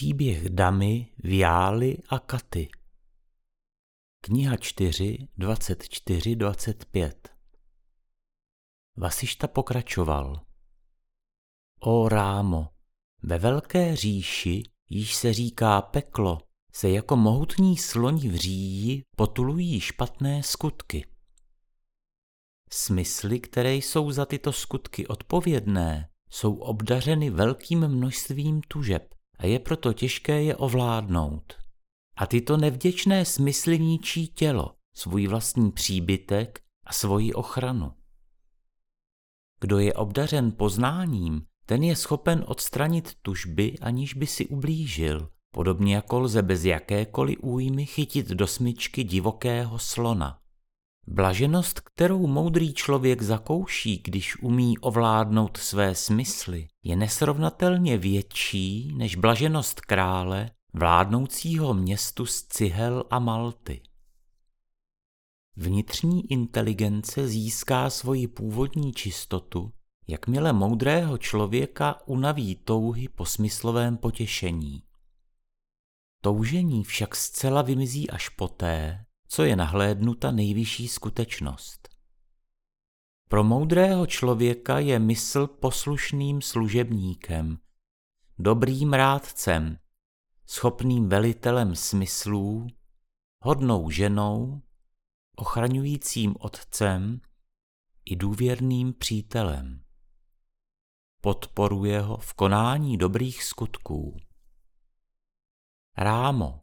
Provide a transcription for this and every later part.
Příběh Damy, Viály a Katy Kniha 4, 24, 25 Vasišta pokračoval. O Rámo, ve velké říši, již se říká peklo, se jako mohutní sloni v říji potulují špatné skutky. Smysly, které jsou za tyto skutky odpovědné, jsou obdařeny velkým množstvím tužeb a je proto těžké je ovládnout. A tyto nevděčné smysly ničí tělo, svůj vlastní příbytek a svoji ochranu. Kdo je obdařen poznáním, ten je schopen odstranit tužby, aniž by si ublížil, podobně jako lze bez jakékoliv újmy chytit do smyčky divokého slona. Blaženost, kterou moudrý člověk zakouší, když umí ovládnout své smysly, je nesrovnatelně větší než blaženost krále vládnoucího městu z cihel a malty. Vnitřní inteligence získá svoji původní čistotu, jakmile moudrého člověka unaví touhy po smyslovém potěšení. Toužení však zcela vymizí až poté, co je nahlédnuta nejvyšší skutečnost. Pro moudrého člověka je mysl poslušným služebníkem, dobrým rádcem, schopným velitelem smyslů, hodnou ženou, ochraňujícím otcem i důvěrným přítelem. Podporuje ho v konání dobrých skutků. Rámo,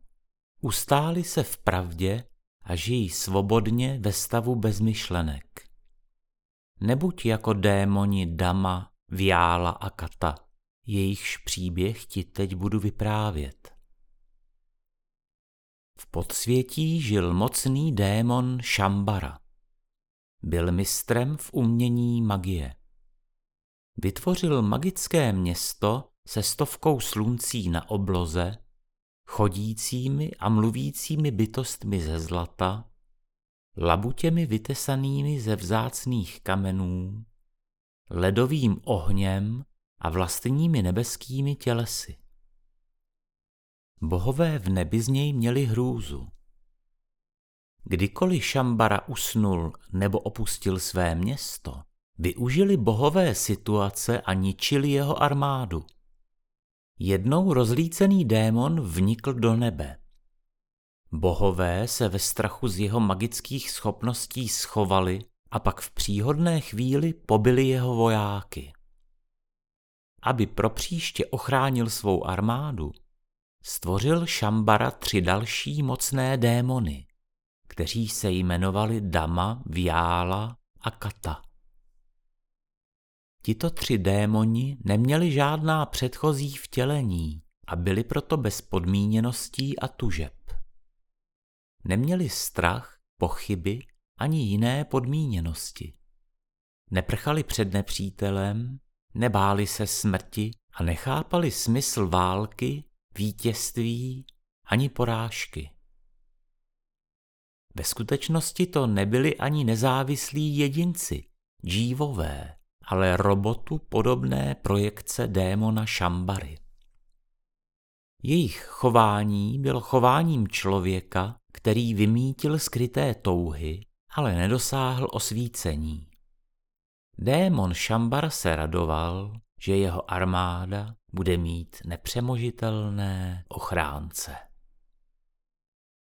ustáli se v pravdě a žijí svobodně ve stavu bezmyšlenek. Nebuď jako démoni Dama, Viála a Kata, jejichž příběh ti teď budu vyprávět. V podsvětí žil mocný démon Šambara. Byl mistrem v umění magie. Vytvořil magické město se stovkou sluncí na obloze chodícími a mluvícími bytostmi ze zlata, labutěmi vytesanými ze vzácných kamenů, ledovým ohněm a vlastními nebeskými tělesy. Bohové v nebi z něj měli hrůzu. Kdykoliv Šambara usnul nebo opustil své město, využili bohové situace a ničili jeho armádu. Jednou rozlícený démon vnikl do nebe. Bohové se ve strachu z jeho magických schopností schovali a pak v příhodné chvíli pobili jeho vojáky. Aby pro příště ochránil svou armádu, stvořil Šambara tři další mocné démony, kteří se jmenovali Dama, Viála a Kata. Tito tři démoni neměli žádná předchozí vtělení a byli proto bez podmíněností a tužeb. Neměli strach, pochyby ani jiné podmíněnosti. Neprchali před nepřítelem, nebáli se smrti a nechápali smysl války, vítězství ani porážky. Ve skutečnosti to nebyli ani nezávislí jedinci, džívové, ale robotu podobné projekce démona Šambary. Jejich chování bylo chováním člověka, který vymítil skryté touhy, ale nedosáhl osvícení. Démon Šambar se radoval, že jeho armáda bude mít nepřemožitelné ochránce.